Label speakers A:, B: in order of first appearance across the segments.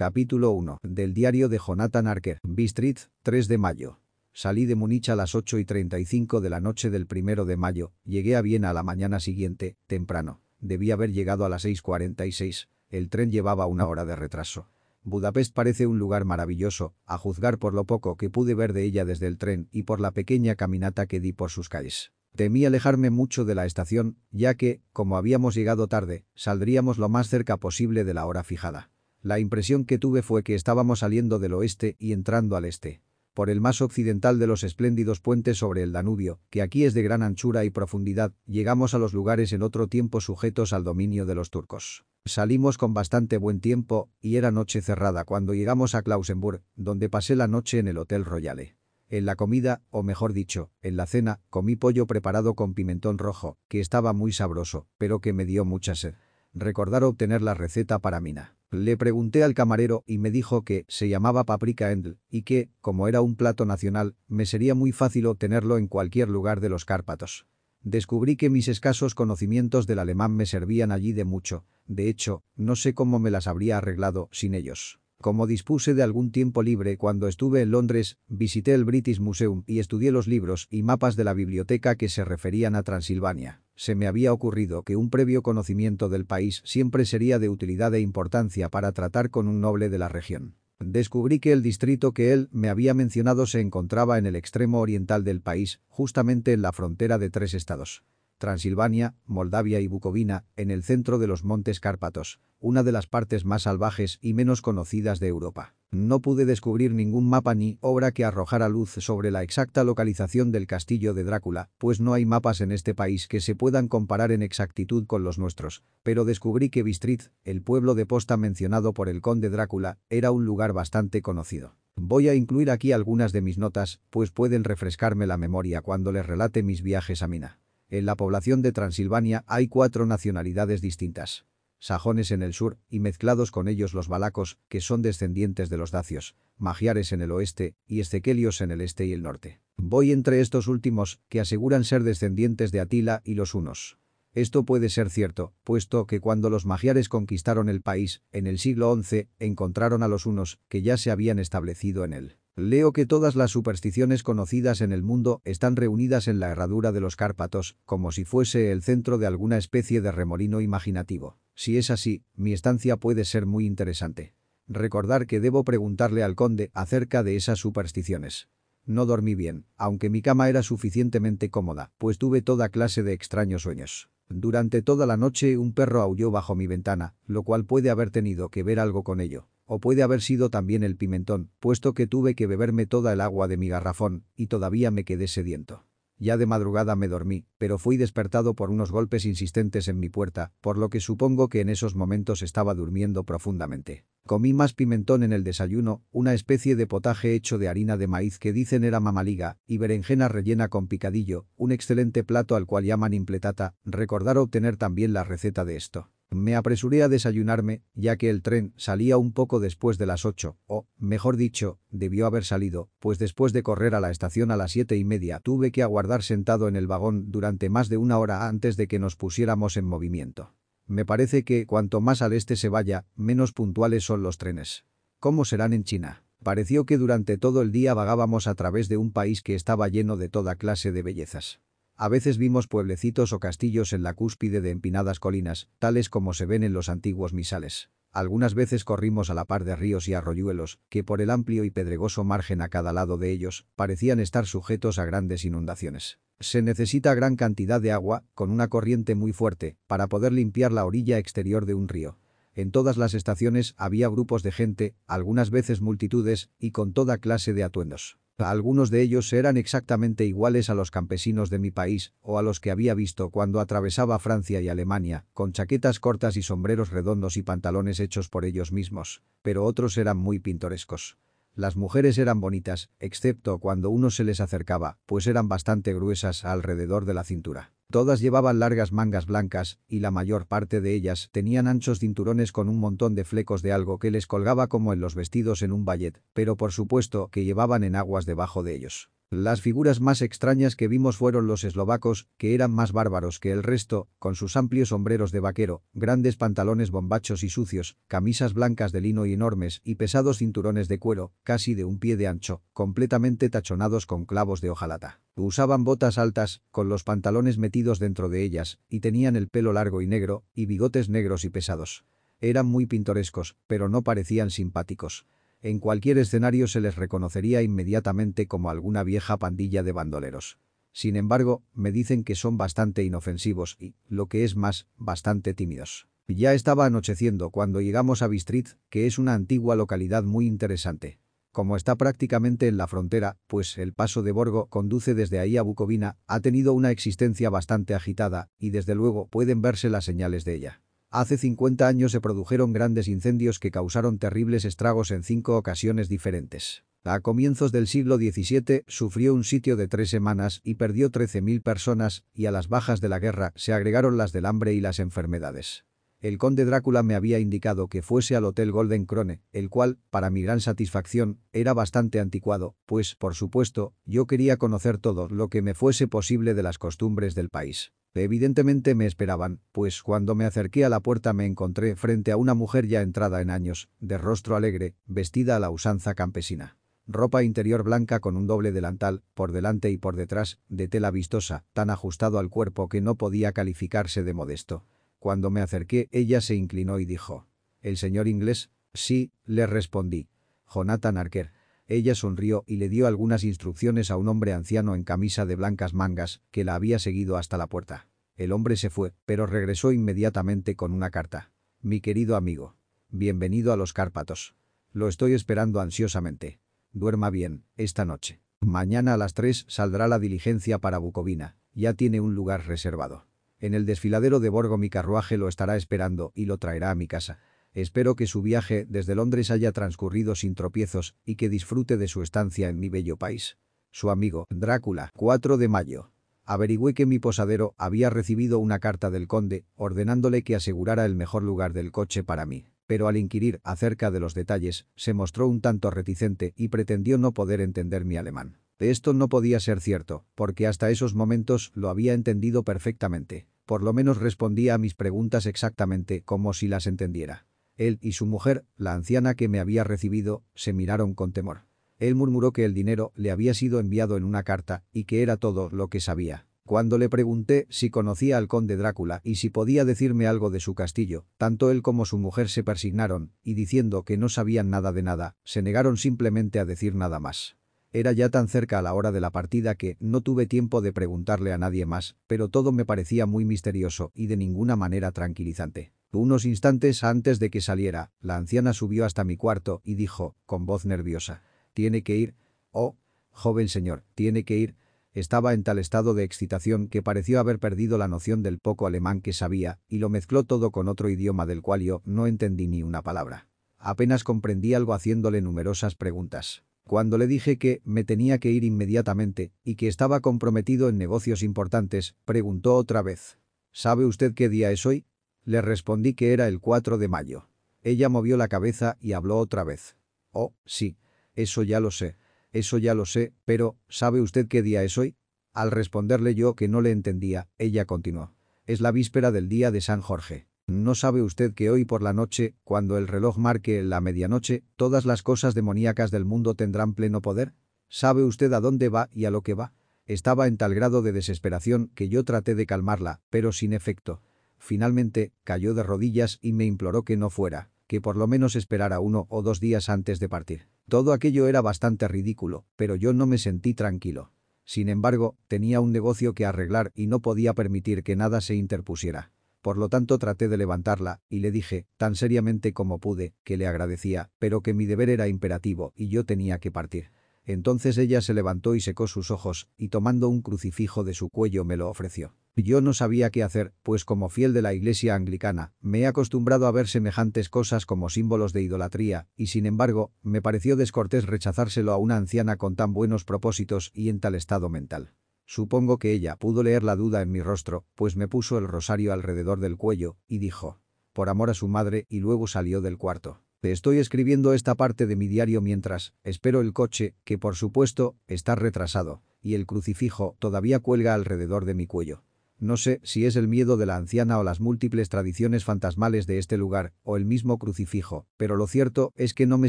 A: Capítulo 1. Del diario de Jonathan Arker. B-Street, 3 de mayo. Salí de Múnich a las 8 y 35 de la noche del primero de mayo. Llegué a Viena a la mañana siguiente, temprano. Debí haber llegado a las 6.46. El tren llevaba una hora de retraso. Budapest parece un lugar maravilloso, a juzgar por lo poco que pude ver de ella desde el tren y por la pequeña caminata que di por sus calles. Temí alejarme mucho de la estación, ya que, como habíamos llegado tarde, saldríamos lo más cerca posible de la hora fijada. La impresión que tuve fue que estábamos saliendo del oeste y entrando al este. Por el más occidental de los espléndidos puentes sobre el Danubio, que aquí es de gran anchura y profundidad, llegamos a los lugares en otro tiempo sujetos al dominio de los turcos. Salimos con bastante buen tiempo, y era noche cerrada cuando llegamos a Klausenburg, donde pasé la noche en el Hotel Royale. En la comida, o mejor dicho, en la cena, comí pollo preparado con pimentón rojo, que estaba muy sabroso, pero que me dio mucha sed. Recordar obtener la receta para Mina. Le pregunté al camarero y me dijo que se llamaba paprika endl y que, como era un plato nacional, me sería muy fácil obtenerlo en cualquier lugar de los Cárpatos. Descubrí que mis escasos conocimientos del alemán me servían allí de mucho. De hecho, no sé cómo me las habría arreglado sin ellos. Como dispuse de algún tiempo libre cuando estuve en Londres, visité el British Museum y estudié los libros y mapas de la biblioteca que se referían a Transilvania. Se me había ocurrido que un previo conocimiento del país siempre sería de utilidad e importancia para tratar con un noble de la región. Descubrí que el distrito que él me había mencionado se encontraba en el extremo oriental del país, justamente en la frontera de tres estados. Transilvania, Moldavia y Bucovina, en el centro de los Montes Cárpatos, una de las partes más salvajes y menos conocidas de Europa. No pude descubrir ningún mapa ni obra que arrojara luz sobre la exacta localización del castillo de Drácula, pues no hay mapas en este país que se puedan comparar en exactitud con los nuestros, pero descubrí que Bistrit, el pueblo de posta mencionado por el conde Drácula, era un lugar bastante conocido. Voy a incluir aquí algunas de mis notas, pues pueden refrescarme la memoria cuando les relate mis viajes a Mina. En la población de Transilvania hay cuatro nacionalidades distintas. Sajones en el sur, y mezclados con ellos los balacos, que son descendientes de los dacios, magiares en el oeste, y escequelios en el este y el norte. Voy entre estos últimos, que aseguran ser descendientes de Atila y los unos. Esto puede ser cierto, puesto que cuando los magiares conquistaron el país, en el siglo XI, encontraron a los unos, que ya se habían establecido en él. Leo que todas las supersticiones conocidas en el mundo están reunidas en la herradura de los Cárpatos, como si fuese el centro de alguna especie de remolino imaginativo. Si es así, mi estancia puede ser muy interesante. Recordar que debo preguntarle al conde acerca de esas supersticiones. No dormí bien, aunque mi cama era suficientemente cómoda, pues tuve toda clase de extraños sueños. Durante toda la noche un perro aulló bajo mi ventana, lo cual puede haber tenido que ver algo con ello. O puede haber sido también el pimentón, puesto que tuve que beberme toda el agua de mi garrafón, y todavía me quedé sediento. Ya de madrugada me dormí, pero fui despertado por unos golpes insistentes en mi puerta, por lo que supongo que en esos momentos estaba durmiendo profundamente. Comí más pimentón en el desayuno, una especie de potaje hecho de harina de maíz que dicen era mamaliga, y berenjena rellena con picadillo, un excelente plato al cual llaman impletata, recordar obtener también la receta de esto. Me apresuré a desayunarme, ya que el tren salía un poco después de las ocho, o, mejor dicho, debió haber salido, pues después de correr a la estación a las siete y media tuve que aguardar sentado en el vagón durante más de una hora antes de que nos pusiéramos en movimiento. Me parece que cuanto más al este se vaya, menos puntuales son los trenes. ¿Cómo serán en China? Pareció que durante todo el día vagábamos a través de un país que estaba lleno de toda clase de bellezas. A veces vimos pueblecitos o castillos en la cúspide de empinadas colinas, tales como se ven en los antiguos misales. Algunas veces corrimos a la par de ríos y arroyuelos, que por el amplio y pedregoso margen a cada lado de ellos, parecían estar sujetos a grandes inundaciones. Se necesita gran cantidad de agua, con una corriente muy fuerte, para poder limpiar la orilla exterior de un río. En todas las estaciones había grupos de gente, algunas veces multitudes, y con toda clase de atuendos. Algunos de ellos eran exactamente iguales a los campesinos de mi país o a los que había visto cuando atravesaba Francia y Alemania, con chaquetas cortas y sombreros redondos y pantalones hechos por ellos mismos, pero otros eran muy pintorescos. Las mujeres eran bonitas, excepto cuando uno se les acercaba, pues eran bastante gruesas alrededor de la cintura. Todas llevaban largas mangas blancas, y la mayor parte de ellas tenían anchos cinturones con un montón de flecos de algo que les colgaba como en los vestidos en un ballet, pero por supuesto que llevaban en aguas debajo de ellos. Las figuras más extrañas que vimos fueron los eslovacos, que eran más bárbaros que el resto, con sus amplios sombreros de vaquero, grandes pantalones bombachos y sucios, camisas blancas de lino y enormes y pesados cinturones de cuero, casi de un pie de ancho, completamente tachonados con clavos de hojalata. Usaban botas altas, con los pantalones metidos dentro de ellas, y tenían el pelo largo y negro, y bigotes negros y pesados. Eran muy pintorescos, pero no parecían simpáticos. En cualquier escenario se les reconocería inmediatamente como alguna vieja pandilla de bandoleros. Sin embargo, me dicen que son bastante inofensivos y, lo que es más, bastante tímidos. Ya estaba anocheciendo cuando llegamos a Bistrit, que es una antigua localidad muy interesante. Como está prácticamente en la frontera, pues el paso de Borgo conduce desde ahí a Bucovina, ha tenido una existencia bastante agitada, y desde luego pueden verse las señales de ella. Hace 50 años se produjeron grandes incendios que causaron terribles estragos en cinco ocasiones diferentes. A comienzos del siglo XVII sufrió un sitio de tres semanas y perdió 13.000 personas, y a las bajas de la guerra se agregaron las del hambre y las enfermedades. El conde Drácula me había indicado que fuese al Hotel Golden Krone, el cual, para mi gran satisfacción, era bastante anticuado, pues, por supuesto, yo quería conocer todo lo que me fuese posible de las costumbres del país. Evidentemente me esperaban, pues cuando me acerqué a la puerta me encontré frente a una mujer ya entrada en años, de rostro alegre, vestida a la usanza campesina. Ropa interior blanca con un doble delantal, por delante y por detrás, de tela vistosa, tan ajustado al cuerpo que no podía calificarse de modesto. Cuando me acerqué, ella se inclinó y dijo, «¿El señor inglés?» «Sí», le respondí. «Jonathan Arker». Ella sonrió y le dio algunas instrucciones a un hombre anciano en camisa de blancas mangas, que la había seguido hasta la puerta. El hombre se fue, pero regresó inmediatamente con una carta. Mi querido amigo. Bienvenido a los Cárpatos. Lo estoy esperando ansiosamente. Duerma bien, esta noche. Mañana a las 3 saldrá la diligencia para Bucovina. Ya tiene un lugar reservado. En el desfiladero de Borgo mi carruaje lo estará esperando y lo traerá a mi casa. Espero que su viaje desde Londres haya transcurrido sin tropiezos y que disfrute de su estancia en mi bello país. Su amigo, Drácula, 4 de mayo. Averigüé que mi posadero había recibido una carta del conde ordenándole que asegurara el mejor lugar del coche para mí. Pero al inquirir acerca de los detalles, se mostró un tanto reticente y pretendió no poder entender mi alemán. Esto no podía ser cierto, porque hasta esos momentos lo había entendido perfectamente. Por lo menos respondía a mis preguntas exactamente como si las entendiera. Él y su mujer, la anciana que me había recibido, se miraron con temor. Él murmuró que el dinero le había sido enviado en una carta y que era todo lo que sabía. Cuando le pregunté si conocía al conde Drácula y si podía decirme algo de su castillo, tanto él como su mujer se persignaron, y diciendo que no sabían nada de nada, se negaron simplemente a decir nada más. Era ya tan cerca a la hora de la partida que no tuve tiempo de preguntarle a nadie más, pero todo me parecía muy misterioso y de ninguna manera tranquilizante. Unos instantes antes de que saliera, la anciana subió hasta mi cuarto y dijo, con voz nerviosa, «¿Tiene que ir?» «Oh, joven señor, tiene que ir». Estaba en tal estado de excitación que pareció haber perdido la noción del poco alemán que sabía y lo mezcló todo con otro idioma del cual yo no entendí ni una palabra. Apenas comprendí algo haciéndole numerosas preguntas. Cuando le dije que me tenía que ir inmediatamente y que estaba comprometido en negocios importantes, preguntó otra vez. ¿Sabe usted qué día es hoy? Le respondí que era el 4 de mayo. Ella movió la cabeza y habló otra vez. Oh, sí, eso ya lo sé, eso ya lo sé, pero ¿sabe usted qué día es hoy? Al responderle yo que no le entendía, ella continuó. Es la víspera del día de San Jorge. ¿No sabe usted que hoy por la noche, cuando el reloj marque la medianoche, todas las cosas demoníacas del mundo tendrán pleno poder? ¿Sabe usted a dónde va y a lo que va? Estaba en tal grado de desesperación que yo traté de calmarla, pero sin efecto. Finalmente, cayó de rodillas y me imploró que no fuera, que por lo menos esperara uno o dos días antes de partir. Todo aquello era bastante ridículo, pero yo no me sentí tranquilo. Sin embargo, tenía un negocio que arreglar y no podía permitir que nada se interpusiera. Por lo tanto traté de levantarla, y le dije, tan seriamente como pude, que le agradecía, pero que mi deber era imperativo y yo tenía que partir. Entonces ella se levantó y secó sus ojos, y tomando un crucifijo de su cuello me lo ofreció. Yo no sabía qué hacer, pues como fiel de la iglesia anglicana, me he acostumbrado a ver semejantes cosas como símbolos de idolatría, y sin embargo, me pareció descortés rechazárselo a una anciana con tan buenos propósitos y en tal estado mental. Supongo que ella pudo leer la duda en mi rostro, pues me puso el rosario alrededor del cuello, y dijo, por amor a su madre, y luego salió del cuarto. Estoy escribiendo esta parte de mi diario mientras espero el coche, que por supuesto, está retrasado, y el crucifijo todavía cuelga alrededor de mi cuello. No sé si es el miedo de la anciana o las múltiples tradiciones fantasmales de este lugar, o el mismo crucifijo, pero lo cierto es que no me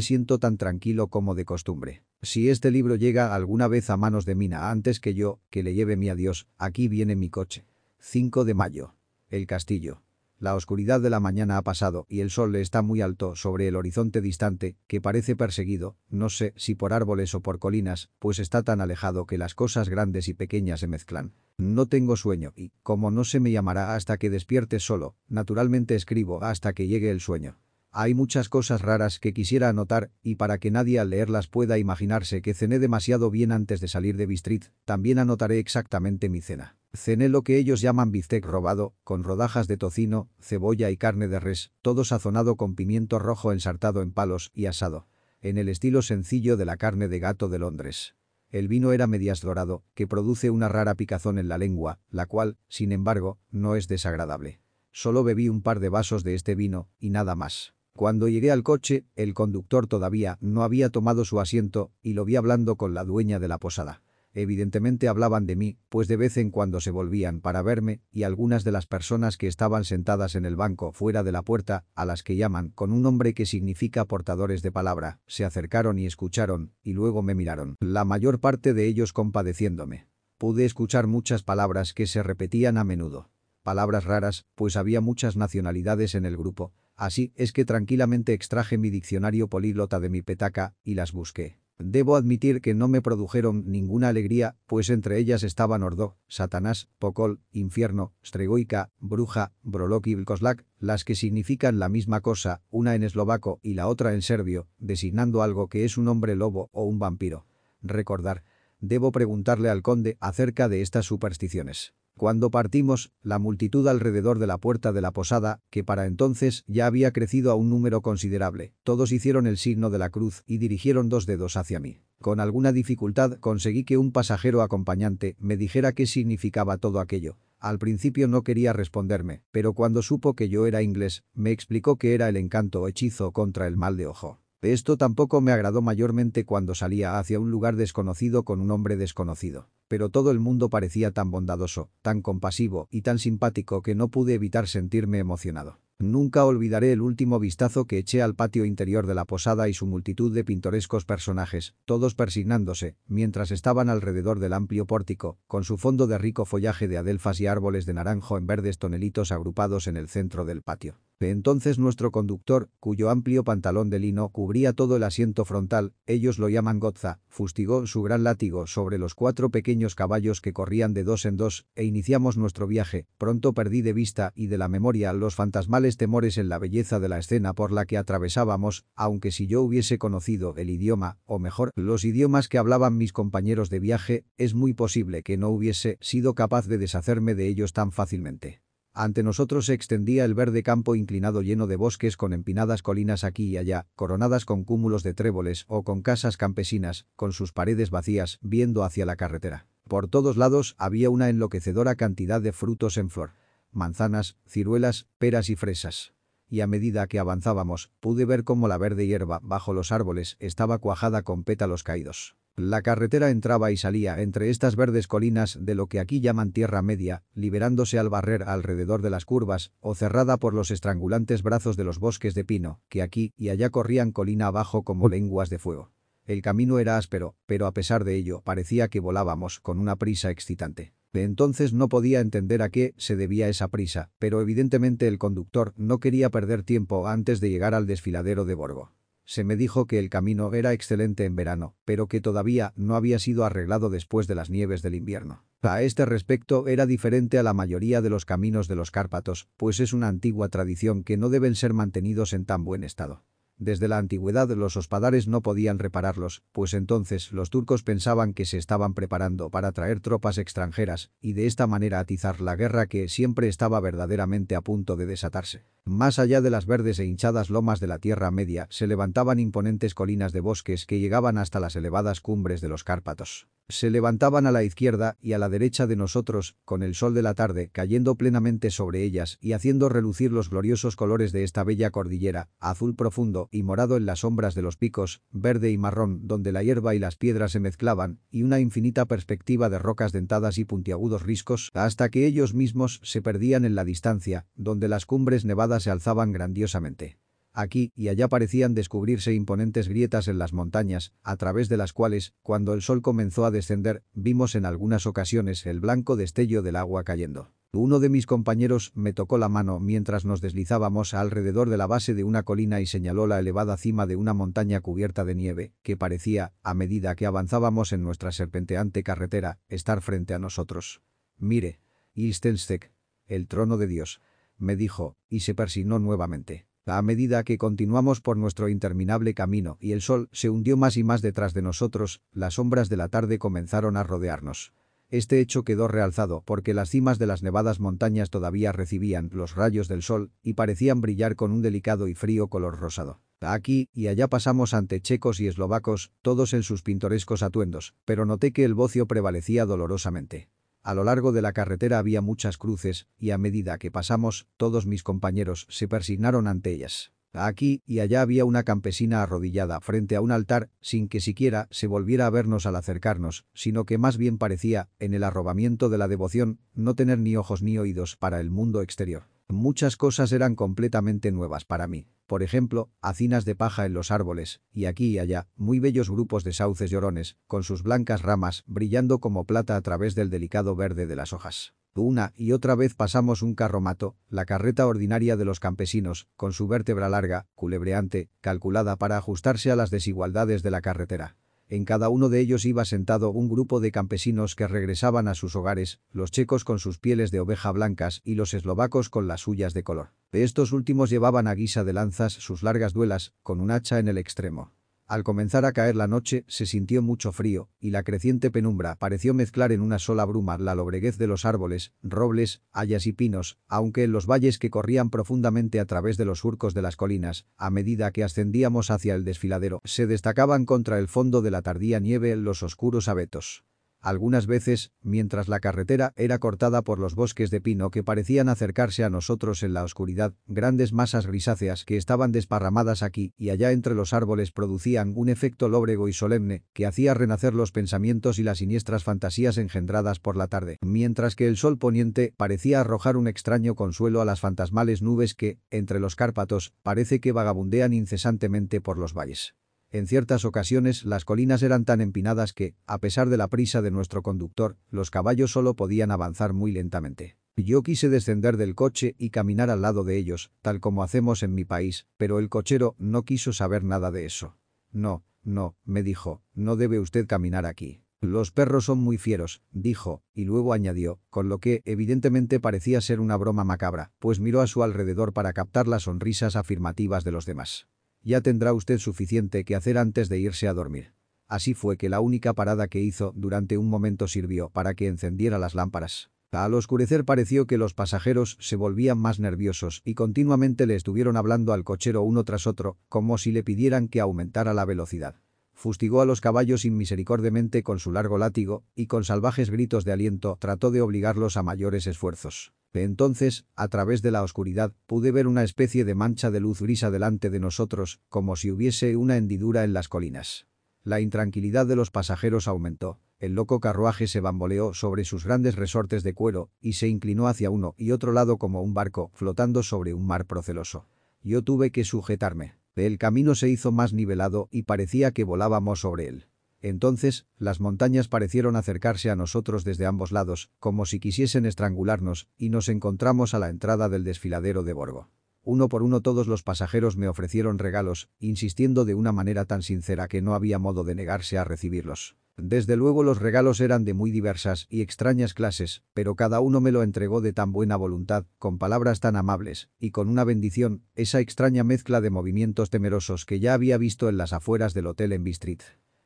A: siento tan tranquilo como de costumbre. Si este libro llega alguna vez a manos de Mina antes que yo, que le lleve mi adiós, aquí viene mi coche. 5 de mayo. El castillo. La oscuridad de la mañana ha pasado y el sol está muy alto sobre el horizonte distante, que parece perseguido, no sé si por árboles o por colinas, pues está tan alejado que las cosas grandes y pequeñas se mezclan. No tengo sueño y, como no se me llamará hasta que despierte solo, naturalmente escribo hasta que llegue el sueño. Hay muchas cosas raras que quisiera anotar y para que nadie al leerlas pueda imaginarse que cené demasiado bien antes de salir de Bistrit, también anotaré exactamente mi cena. Cené lo que ellos llaman bistec robado, con rodajas de tocino, cebolla y carne de res, todo sazonado con pimiento rojo ensartado en palos y asado, en el estilo sencillo de la carne de gato de Londres. El vino era medias dorado, que produce una rara picazón en la lengua, la cual, sin embargo, no es desagradable. Solo bebí un par de vasos de este vino, y nada más. Cuando llegué al coche, el conductor todavía no había tomado su asiento y lo vi hablando con la dueña de la posada. Evidentemente hablaban de mí, pues de vez en cuando se volvían para verme, y algunas de las personas que estaban sentadas en el banco fuera de la puerta, a las que llaman con un nombre que significa portadores de palabra, se acercaron y escucharon, y luego me miraron, la mayor parte de ellos compadeciéndome. Pude escuchar muchas palabras que se repetían a menudo. Palabras raras, pues había muchas nacionalidades en el grupo. Así es que tranquilamente extraje mi diccionario políglota de mi petaca y las busqué. Debo admitir que no me produjeron ninguna alegría, pues entre ellas estaban Ordo, Satanás, Pocol, Infierno, Stregoica, Bruja, Brolok y Vilkoslak, las que significan la misma cosa, una en eslovaco y la otra en serbio, designando algo que es un hombre lobo o un vampiro. Recordar. Debo preguntarle al conde acerca de estas supersticiones. Cuando partimos, la multitud alrededor de la puerta de la posada, que para entonces ya había crecido a un número considerable, todos hicieron el signo de la cruz y dirigieron dos dedos hacia mí. Con alguna dificultad conseguí que un pasajero acompañante me dijera qué significaba todo aquello. Al principio no quería responderme, pero cuando supo que yo era inglés, me explicó que era el encanto o hechizo contra el mal de ojo. Esto tampoco me agradó mayormente cuando salía hacia un lugar desconocido con un hombre desconocido pero todo el mundo parecía tan bondadoso, tan compasivo y tan simpático que no pude evitar sentirme emocionado. Nunca olvidaré el último vistazo que eché al patio interior de la posada y su multitud de pintorescos personajes, todos persignándose, mientras estaban alrededor del amplio pórtico, con su fondo de rico follaje de adelfas y árboles de naranjo en verdes tonelitos agrupados en el centro del patio. Entonces nuestro conductor, cuyo amplio pantalón de lino cubría todo el asiento frontal, ellos lo llaman Gotza, fustigó su gran látigo sobre los cuatro pequeños caballos que corrían de dos en dos, e iniciamos nuestro viaje. Pronto perdí de vista y de la memoria los fantasmales temores en la belleza de la escena por la que atravesábamos, aunque si yo hubiese conocido el idioma, o mejor, los idiomas que hablaban mis compañeros de viaje, es muy posible que no hubiese sido capaz de deshacerme de ellos tan fácilmente. Ante nosotros se extendía el verde campo inclinado lleno de bosques con empinadas colinas aquí y allá, coronadas con cúmulos de tréboles o con casas campesinas, con sus paredes vacías, viendo hacia la carretera. Por todos lados había una enloquecedora cantidad de frutos en flor. Manzanas, ciruelas, peras y fresas. Y a medida que avanzábamos, pude ver cómo la verde hierba bajo los árboles estaba cuajada con pétalos caídos. La carretera entraba y salía entre estas verdes colinas de lo que aquí llaman Tierra Media, liberándose al barrer alrededor de las curvas, o cerrada por los estrangulantes brazos de los bosques de pino, que aquí y allá corrían colina abajo como lenguas de fuego. El camino era áspero, pero a pesar de ello parecía que volábamos con una prisa excitante. De entonces no podía entender a qué se debía esa prisa, pero evidentemente el conductor no quería perder tiempo antes de llegar al desfiladero de Borgo. Se me dijo que el camino era excelente en verano, pero que todavía no había sido arreglado después de las nieves del invierno. A este respecto era diferente a la mayoría de los caminos de los Cárpatos, pues es una antigua tradición que no deben ser mantenidos en tan buen estado. Desde la antigüedad los hospadares no podían repararlos, pues entonces los turcos pensaban que se estaban preparando para traer tropas extranjeras y de esta manera atizar la guerra que siempre estaba verdaderamente a punto de desatarse. Más allá de las verdes e hinchadas lomas de la Tierra Media se levantaban imponentes colinas de bosques que llegaban hasta las elevadas cumbres de los Cárpatos. Se levantaban a la izquierda y a la derecha de nosotros, con el sol de la tarde cayendo plenamente sobre ellas y haciendo relucir los gloriosos colores de esta bella cordillera, azul profundo y morado en las sombras de los picos, verde y marrón donde la hierba y las piedras se mezclaban, y una infinita perspectiva de rocas dentadas y puntiagudos riscos, hasta que ellos mismos se perdían en la distancia, donde las cumbres nevadas se alzaban grandiosamente. Aquí y allá parecían descubrirse imponentes grietas en las montañas, a través de las cuales, cuando el sol comenzó a descender, vimos en algunas ocasiones el blanco destello del agua cayendo. Uno de mis compañeros me tocó la mano mientras nos deslizábamos alrededor de la base de una colina y señaló la elevada cima de una montaña cubierta de nieve, que parecía, a medida que avanzábamos en nuestra serpenteante carretera, estar frente a nosotros. Mire, Ilstenstec, el trono de Dios, me dijo, y se persignó nuevamente. A medida que continuamos por nuestro interminable camino y el sol se hundió más y más detrás de nosotros, las sombras de la tarde comenzaron a rodearnos. Este hecho quedó realzado porque las cimas de las nevadas montañas todavía recibían los rayos del sol y parecían brillar con un delicado y frío color rosado. Aquí y allá pasamos ante checos y eslovacos, todos en sus pintorescos atuendos, pero noté que el bocio prevalecía dolorosamente. A lo largo de la carretera había muchas cruces, y a medida que pasamos, todos mis compañeros se persignaron ante ellas. Aquí y allá había una campesina arrodillada frente a un altar, sin que siquiera se volviera a vernos al acercarnos, sino que más bien parecía, en el arrobamiento de la devoción, no tener ni ojos ni oídos para el mundo exterior. Muchas cosas eran completamente nuevas para mí. Por ejemplo, hacinas de paja en los árboles, y aquí y allá, muy bellos grupos de sauces llorones, con sus blancas ramas brillando como plata a través del delicado verde de las hojas. Una y otra vez pasamos un carromato, la carreta ordinaria de los campesinos, con su vértebra larga, culebreante, calculada para ajustarse a las desigualdades de la carretera. En cada uno de ellos iba sentado un grupo de campesinos que regresaban a sus hogares, los checos con sus pieles de oveja blancas y los eslovacos con las suyas de color. estos últimos llevaban a guisa de lanzas sus largas duelas, con un hacha en el extremo. Al comenzar a caer la noche, se sintió mucho frío, y la creciente penumbra pareció mezclar en una sola bruma la lobreguez de los árboles, robles, hayas y pinos, aunque en los valles que corrían profundamente a través de los surcos de las colinas, a medida que ascendíamos hacia el desfiladero, se destacaban contra el fondo de la tardía nieve los oscuros abetos. Algunas veces, mientras la carretera era cortada por los bosques de pino que parecían acercarse a nosotros en la oscuridad, grandes masas grisáceas que estaban desparramadas aquí y allá entre los árboles producían un efecto lóbrego y solemne que hacía renacer los pensamientos y las siniestras fantasías engendradas por la tarde, mientras que el sol poniente parecía arrojar un extraño consuelo a las fantasmales nubes que, entre los Cárpatos, parece que vagabundean incesantemente por los valles. En ciertas ocasiones las colinas eran tan empinadas que, a pesar de la prisa de nuestro conductor, los caballos solo podían avanzar muy lentamente. Yo quise descender del coche y caminar al lado de ellos, tal como hacemos en mi país, pero el cochero no quiso saber nada de eso. No, no, me dijo, no debe usted caminar aquí. Los perros son muy fieros, dijo, y luego añadió, con lo que evidentemente parecía ser una broma macabra, pues miró a su alrededor para captar las sonrisas afirmativas de los demás. Ya tendrá usted suficiente que hacer antes de irse a dormir. Así fue que la única parada que hizo durante un momento sirvió para que encendiera las lámparas. Al oscurecer pareció que los pasajeros se volvían más nerviosos y continuamente le estuvieron hablando al cochero uno tras otro, como si le pidieran que aumentara la velocidad. Fustigó a los caballos inmisericordiamente con su largo látigo y con salvajes gritos de aliento trató de obligarlos a mayores esfuerzos. Entonces, a través de la oscuridad, pude ver una especie de mancha de luz grisa delante de nosotros, como si hubiese una hendidura en las colinas. La intranquilidad de los pasajeros aumentó. El loco carruaje se bamboleó sobre sus grandes resortes de cuero y se inclinó hacia uno y otro lado como un barco flotando sobre un mar proceloso. Yo tuve que sujetarme. El camino se hizo más nivelado y parecía que volábamos sobre él. Entonces, las montañas parecieron acercarse a nosotros desde ambos lados, como si quisiesen estrangularnos, y nos encontramos a la entrada del desfiladero de Borgo. Uno por uno todos los pasajeros me ofrecieron regalos, insistiendo de una manera tan sincera que no había modo de negarse a recibirlos. Desde luego los regalos eran de muy diversas y extrañas clases, pero cada uno me lo entregó de tan buena voluntad, con palabras tan amables, y con una bendición, esa extraña mezcla de movimientos temerosos que ya había visto en las afueras del hotel en Bistrit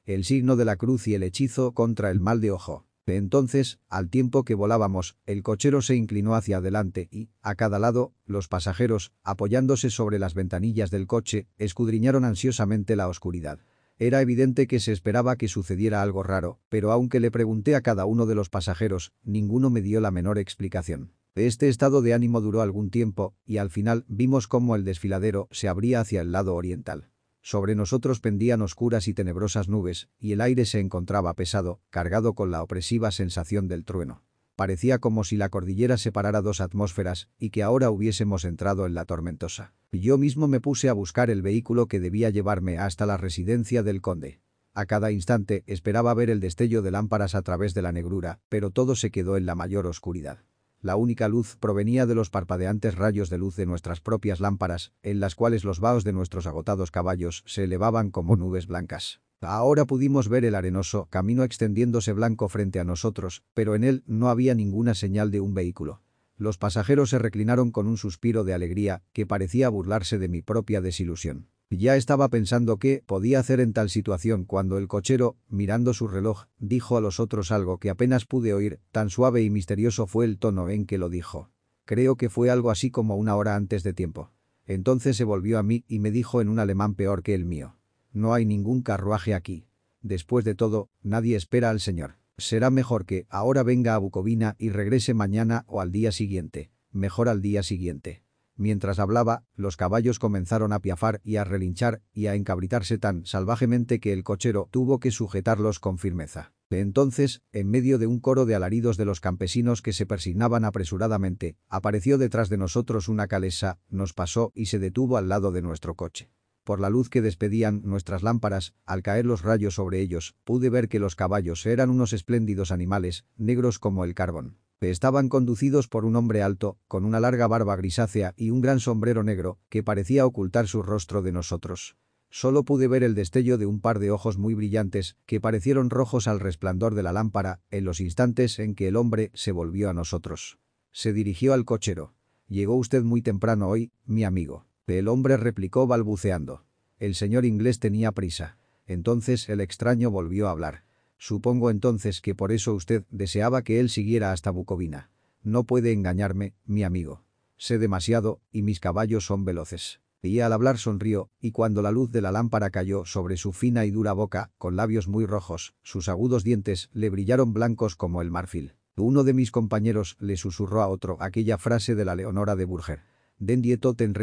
A: el signo de la cruz y el hechizo contra el mal de ojo. Entonces, al tiempo que volábamos, el cochero se inclinó hacia adelante y, a cada lado, los pasajeros, apoyándose sobre las ventanillas del coche, escudriñaron ansiosamente la oscuridad. Era evidente que se esperaba que sucediera algo raro, pero aunque le pregunté a cada uno de los pasajeros, ninguno me dio la menor explicación. Este estado de ánimo duró algún tiempo, y al final vimos cómo el desfiladero se abría hacia el lado oriental. Sobre nosotros pendían oscuras y tenebrosas nubes, y el aire se encontraba pesado, cargado con la opresiva sensación del trueno. Parecía como si la cordillera separara dos atmósferas y que ahora hubiésemos entrado en la tormentosa. Yo mismo me puse a buscar el vehículo que debía llevarme hasta la residencia del conde. A cada instante esperaba ver el destello de lámparas a través de la negrura, pero todo se quedó en la mayor oscuridad. La única luz provenía de los parpadeantes rayos de luz de nuestras propias lámparas, en las cuales los vaos de nuestros agotados caballos se elevaban como nubes blancas. Ahora pudimos ver el arenoso camino extendiéndose blanco frente a nosotros, pero en él no había ninguna señal de un vehículo. Los pasajeros se reclinaron con un suspiro de alegría que parecía burlarse de mi propia desilusión. Ya estaba pensando qué podía hacer en tal situación cuando el cochero, mirando su reloj, dijo a los otros algo que apenas pude oír, tan suave y misterioso fue el tono en que lo dijo. Creo que fue algo así como una hora antes de tiempo. Entonces se volvió a mí y me dijo en un alemán peor que el mío. No hay ningún carruaje aquí. Después de todo, nadie espera al señor. Será mejor que ahora venga a Bucovina y regrese mañana o al día siguiente. Mejor al día siguiente. Mientras hablaba, los caballos comenzaron a piafar y a relinchar y a encabritarse tan salvajemente que el cochero tuvo que sujetarlos con firmeza. Entonces, en medio de un coro de alaridos de los campesinos que se persignaban apresuradamente, apareció detrás de nosotros una calesa, nos pasó y se detuvo al lado de nuestro coche. Por la luz que despedían nuestras lámparas, al caer los rayos sobre ellos, pude ver que los caballos eran unos espléndidos animales, negros como el carbón. Estaban conducidos por un hombre alto, con una larga barba grisácea y un gran sombrero negro, que parecía ocultar su rostro de nosotros. Solo pude ver el destello de un par de ojos muy brillantes, que parecieron rojos al resplandor de la lámpara, en los instantes en que el hombre se volvió a nosotros. Se dirigió al cochero. «Llegó usted muy temprano hoy, mi amigo». El hombre replicó balbuceando. El señor inglés tenía prisa. Entonces el extraño volvió a hablar. Supongo entonces que por eso usted deseaba que él siguiera hasta Bucovina. No puede engañarme, mi amigo. Sé demasiado, y mis caballos son veloces. Y al hablar sonrió, y cuando la luz de la lámpara cayó sobre su fina y dura boca, con labios muy rojos, sus agudos dientes le brillaron blancos como el marfil. Uno de mis compañeros le susurró a otro aquella frase de la Leonora de Burger. Den die Toten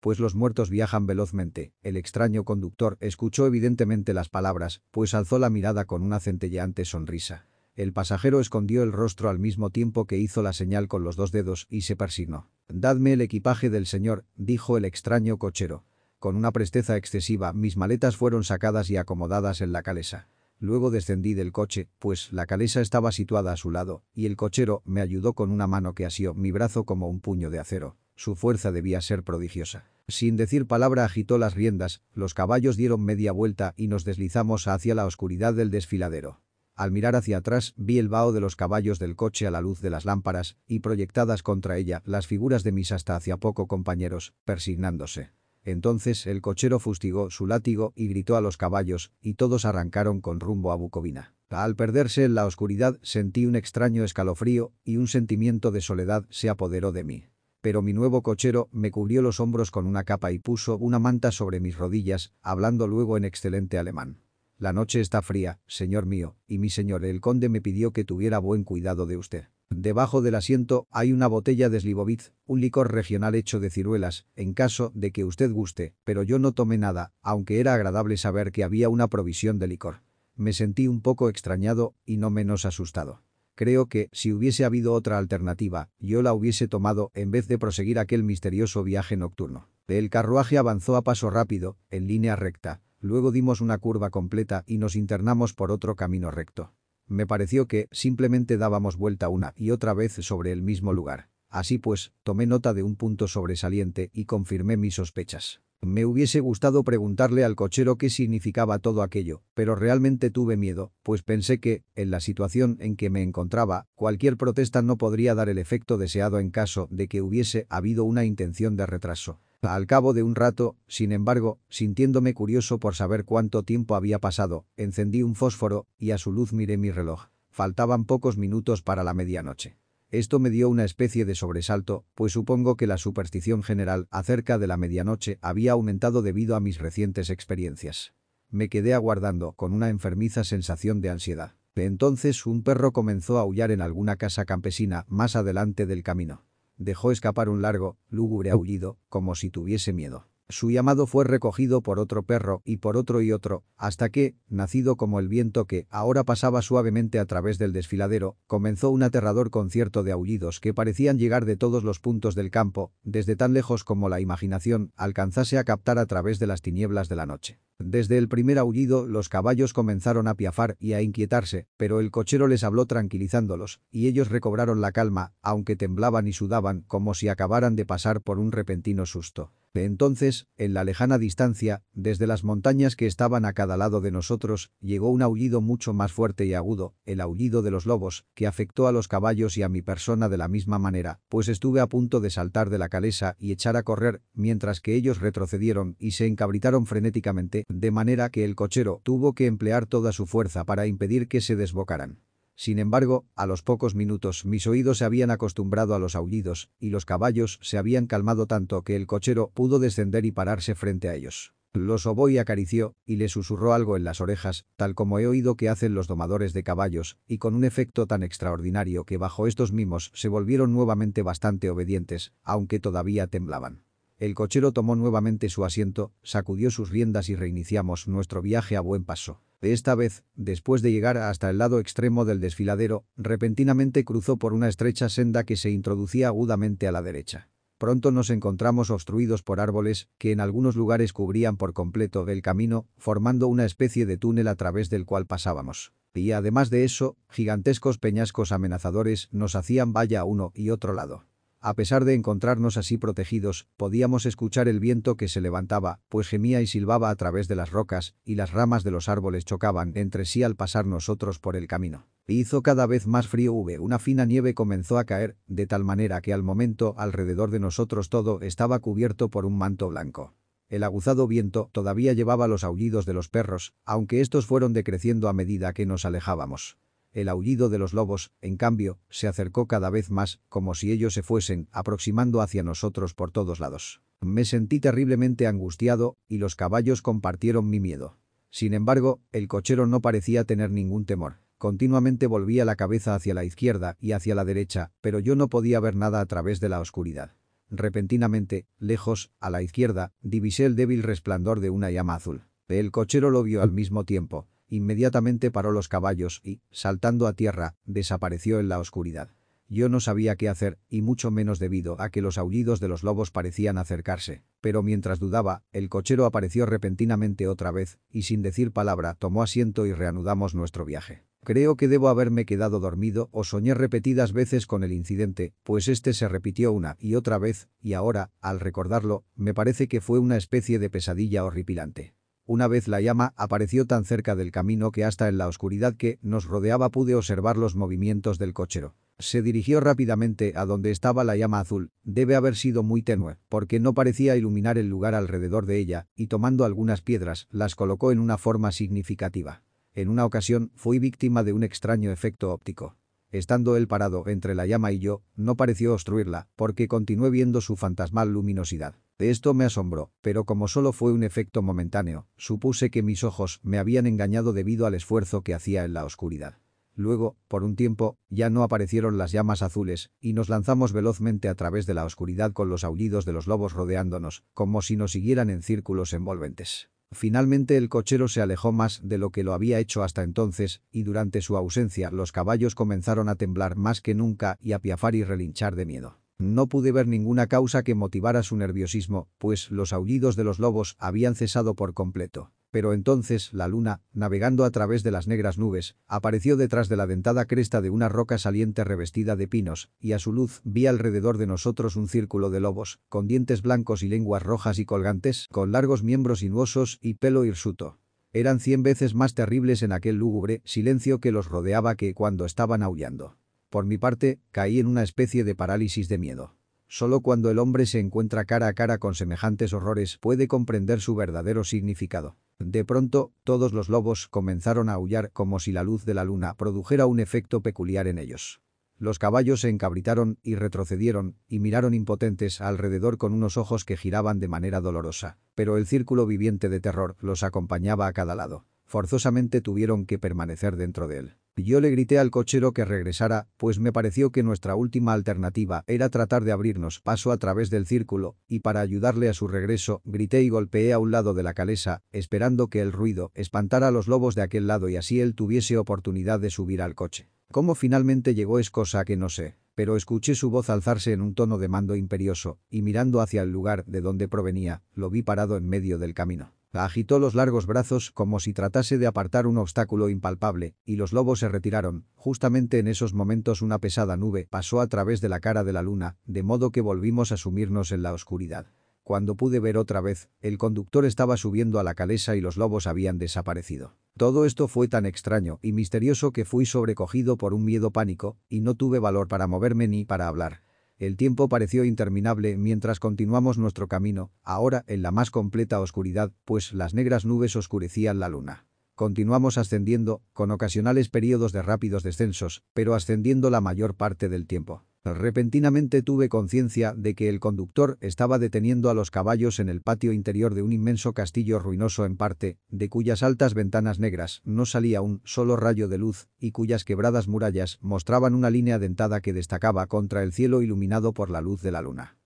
A: pues los muertos viajan velozmente. El extraño conductor escuchó evidentemente las palabras, pues alzó la mirada con una centelleante sonrisa. El pasajero escondió el rostro al mismo tiempo que hizo la señal con los dos dedos y se persignó. «Dadme el equipaje del señor», dijo el extraño cochero. Con una presteza excesiva, mis maletas fueron sacadas y acomodadas en la calesa. Luego descendí del coche, pues la calesa estaba situada a su lado, y el cochero me ayudó con una mano que asió mi brazo como un puño de acero. Su fuerza debía ser prodigiosa. Sin decir palabra agitó las riendas, los caballos dieron media vuelta y nos deslizamos hacia la oscuridad del desfiladero. Al mirar hacia atrás, vi el vaho de los caballos del coche a la luz de las lámparas y proyectadas contra ella las figuras de mis hasta hacia poco compañeros, persignándose. Entonces el cochero fustigó su látigo y gritó a los caballos, y todos arrancaron con rumbo a Bucovina. Al perderse en la oscuridad sentí un extraño escalofrío y un sentimiento de soledad se apoderó de mí pero mi nuevo cochero me cubrió los hombros con una capa y puso una manta sobre mis rodillas, hablando luego en excelente alemán. La noche está fría, señor mío, y mi señor el conde me pidió que tuviera buen cuidado de usted. Debajo del asiento hay una botella de Slivovitz, un licor regional hecho de ciruelas, en caso de que usted guste, pero yo no tomé nada, aunque era agradable saber que había una provisión de licor. Me sentí un poco extrañado y no menos asustado. Creo que, si hubiese habido otra alternativa, yo la hubiese tomado en vez de proseguir aquel misterioso viaje nocturno. El carruaje avanzó a paso rápido, en línea recta. Luego dimos una curva completa y nos internamos por otro camino recto. Me pareció que simplemente dábamos vuelta una y otra vez sobre el mismo lugar. Así pues, tomé nota de un punto sobresaliente y confirmé mis sospechas. Me hubiese gustado preguntarle al cochero qué significaba todo aquello, pero realmente tuve miedo, pues pensé que, en la situación en que me encontraba, cualquier protesta no podría dar el efecto deseado en caso de que hubiese habido una intención de retraso. Al cabo de un rato, sin embargo, sintiéndome curioso por saber cuánto tiempo había pasado, encendí un fósforo y a su luz miré mi reloj. faltaban pocos minutos para la medianoche. Esto me dio una especie de sobresalto, pues supongo que la superstición general acerca de la medianoche había aumentado debido a mis recientes experiencias. Me quedé aguardando con una enfermiza sensación de ansiedad. Entonces un perro comenzó a aullar en alguna casa campesina más adelante del camino. Dejó escapar un largo, lúgubre aullido, como si tuviese miedo. Su llamado fue recogido por otro perro y por otro y otro, hasta que, nacido como el viento que ahora pasaba suavemente a través del desfiladero, comenzó un aterrador concierto de aullidos que parecían llegar de todos los puntos del campo, desde tan lejos como la imaginación alcanzase a captar a través de las tinieblas de la noche. Desde el primer aullido los caballos comenzaron a piafar y a inquietarse, pero el cochero les habló tranquilizándolos, y ellos recobraron la calma, aunque temblaban y sudaban como si acabaran de pasar por un repentino susto. Entonces, en la lejana distancia, desde las montañas que estaban a cada lado de nosotros, llegó un aullido mucho más fuerte y agudo, el aullido de los lobos, que afectó a los caballos y a mi persona de la misma manera, pues estuve a punto de saltar de la calesa y echar a correr, mientras que ellos retrocedieron y se encabritaron frenéticamente, de manera que el cochero tuvo que emplear toda su fuerza para impedir que se desbocaran. Sin embargo, a los pocos minutos mis oídos se habían acostumbrado a los aullidos, y los caballos se habían calmado tanto que el cochero pudo descender y pararse frente a ellos. Los y acarició, y le susurró algo en las orejas, tal como he oído que hacen los domadores de caballos, y con un efecto tan extraordinario que bajo estos mimos se volvieron nuevamente bastante obedientes, aunque todavía temblaban. El cochero tomó nuevamente su asiento, sacudió sus riendas y reiniciamos nuestro viaje a buen paso. Esta vez, después de llegar hasta el lado extremo del desfiladero, repentinamente cruzó por una estrecha senda que se introducía agudamente a la derecha. Pronto nos encontramos obstruidos por árboles que en algunos lugares cubrían por completo el camino, formando una especie de túnel a través del cual pasábamos. Y además de eso, gigantescos peñascos amenazadores nos hacían valla a uno y otro lado. A pesar de encontrarnos así protegidos, podíamos escuchar el viento que se levantaba, pues gemía y silbaba a través de las rocas, y las ramas de los árboles chocaban entre sí al pasar nosotros por el camino. Hizo cada vez más frío hube, una fina nieve comenzó a caer, de tal manera que al momento alrededor de nosotros todo estaba cubierto por un manto blanco. El aguzado viento todavía llevaba los aullidos de los perros, aunque estos fueron decreciendo a medida que nos alejábamos. El aullido de los lobos, en cambio, se acercó cada vez más, como si ellos se fuesen aproximando hacia nosotros por todos lados. Me sentí terriblemente angustiado, y los caballos compartieron mi miedo. Sin embargo, el cochero no parecía tener ningún temor. Continuamente volvía la cabeza hacia la izquierda y hacia la derecha, pero yo no podía ver nada a través de la oscuridad. Repentinamente, lejos, a la izquierda, divisé el débil resplandor de una llama azul. El cochero lo vio al mismo tiempo, Inmediatamente paró los caballos y, saltando a tierra, desapareció en la oscuridad. Yo no sabía qué hacer, y mucho menos debido a que los aullidos de los lobos parecían acercarse. Pero mientras dudaba, el cochero apareció repentinamente otra vez, y sin decir palabra tomó asiento y reanudamos nuestro viaje. Creo que debo haberme quedado dormido o soñé repetidas veces con el incidente, pues este se repitió una y otra vez, y ahora, al recordarlo, me parece que fue una especie de pesadilla horripilante. Una vez la llama apareció tan cerca del camino que hasta en la oscuridad que nos rodeaba pude observar los movimientos del cochero. Se dirigió rápidamente a donde estaba la llama azul, debe haber sido muy tenue, porque no parecía iluminar el lugar alrededor de ella, y tomando algunas piedras, las colocó en una forma significativa. En una ocasión fui víctima de un extraño efecto óptico. Estando él parado entre la llama y yo, no pareció obstruirla, porque continué viendo su fantasmal luminosidad. Esto me asombró, pero como solo fue un efecto momentáneo, supuse que mis ojos me habían engañado debido al esfuerzo que hacía en la oscuridad. Luego, por un tiempo, ya no aparecieron las llamas azules, y nos lanzamos velozmente a través de la oscuridad con los aullidos de los lobos rodeándonos, como si nos siguieran en círculos envolventes. Finalmente el cochero se alejó más de lo que lo había hecho hasta entonces, y durante su ausencia los caballos comenzaron a temblar más que nunca y a piafar y relinchar de miedo. No pude ver ninguna causa que motivara su nerviosismo, pues los aullidos de los lobos habían cesado por completo. Pero entonces la luna, navegando a través de las negras nubes, apareció detrás de la dentada cresta de una roca saliente revestida de pinos, y a su luz vi alrededor de nosotros un círculo de lobos, con dientes blancos y lenguas rojas y colgantes, con largos miembros sinuosos y pelo hirsuto. Eran cien veces más terribles en aquel lúgubre silencio que los rodeaba que cuando estaban aullando. Por mi parte, caí en una especie de parálisis de miedo. Solo cuando el hombre se encuentra cara a cara con semejantes horrores puede comprender su verdadero significado. De pronto, todos los lobos comenzaron a aullar como si la luz de la luna produjera un efecto peculiar en ellos. Los caballos se encabritaron y retrocedieron y miraron impotentes alrededor con unos ojos que giraban de manera dolorosa. Pero el círculo viviente de terror los acompañaba a cada lado. Forzosamente tuvieron que permanecer dentro de él. Yo le grité al cochero que regresara, pues me pareció que nuestra última alternativa era tratar de abrirnos paso a través del círculo, y para ayudarle a su regreso, grité y golpeé a un lado de la calesa, esperando que el ruido espantara a los lobos de aquel lado y así él tuviese oportunidad de subir al coche. Cómo finalmente llegó es cosa que no sé, pero escuché su voz alzarse en un tono de mando imperioso, y mirando hacia el lugar de donde provenía, lo vi parado en medio del camino. Agitó los largos brazos como si tratase de apartar un obstáculo impalpable, y los lobos se retiraron. Justamente en esos momentos una pesada nube pasó a través de la cara de la luna, de modo que volvimos a sumirnos en la oscuridad. Cuando pude ver otra vez, el conductor estaba subiendo a la calesa y los lobos habían desaparecido. Todo esto fue tan extraño y misterioso que fui sobrecogido por un miedo pánico, y no tuve valor para moverme ni para hablar. El tiempo pareció interminable mientras continuamos nuestro camino, ahora en la más completa oscuridad, pues las negras nubes oscurecían la luna. Continuamos ascendiendo, con ocasionales periodos de rápidos descensos, pero ascendiendo la mayor parte del tiempo. Repentinamente tuve conciencia de que el conductor estaba deteniendo a los caballos en el patio interior de un inmenso castillo ruinoso en parte, de cuyas altas ventanas negras no salía un solo rayo de luz y cuyas quebradas murallas mostraban una línea dentada que destacaba contra el cielo iluminado por la luz de la luna.